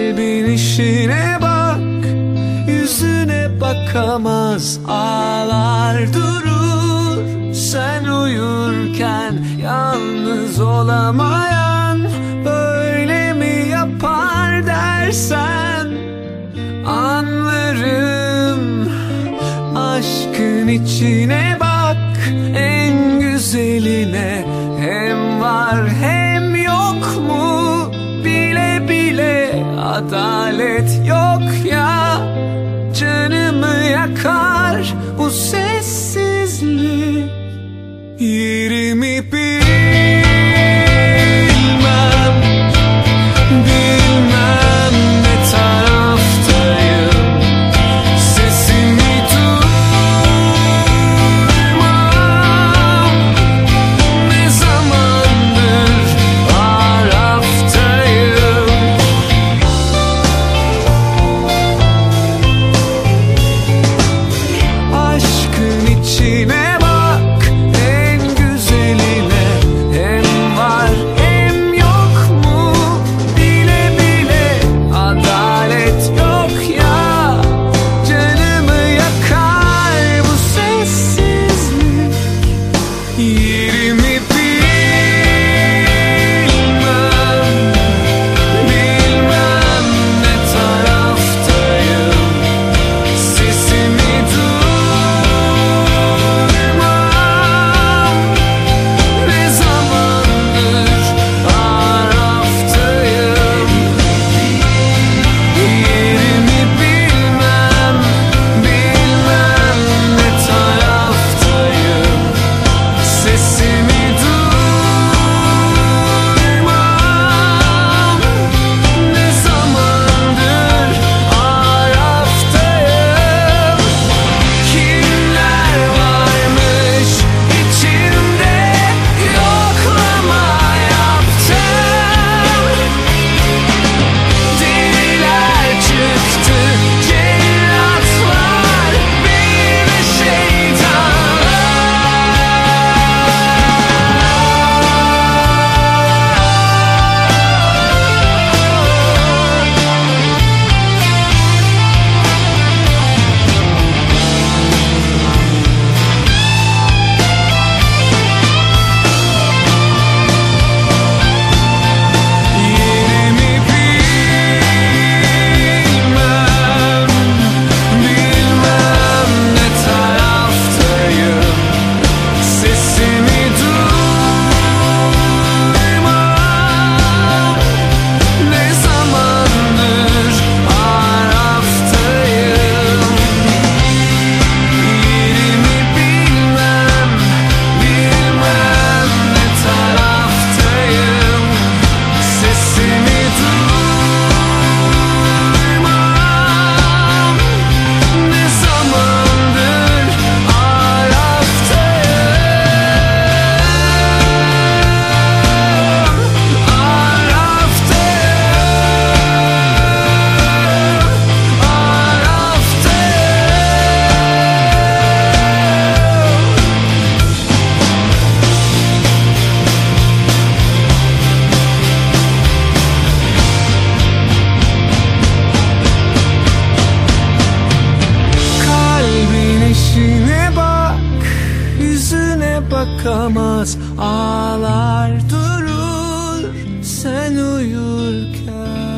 kalbin işine bak Yüzüne bakamaz ağlar durur. Sen uyurken yalnız olamayan Böyle mi yapar dersen Anlarım aşkın içine adalet yok ya. Canımı yakar bu sessizlik. çıkamaz ağlar durur sen uyurken.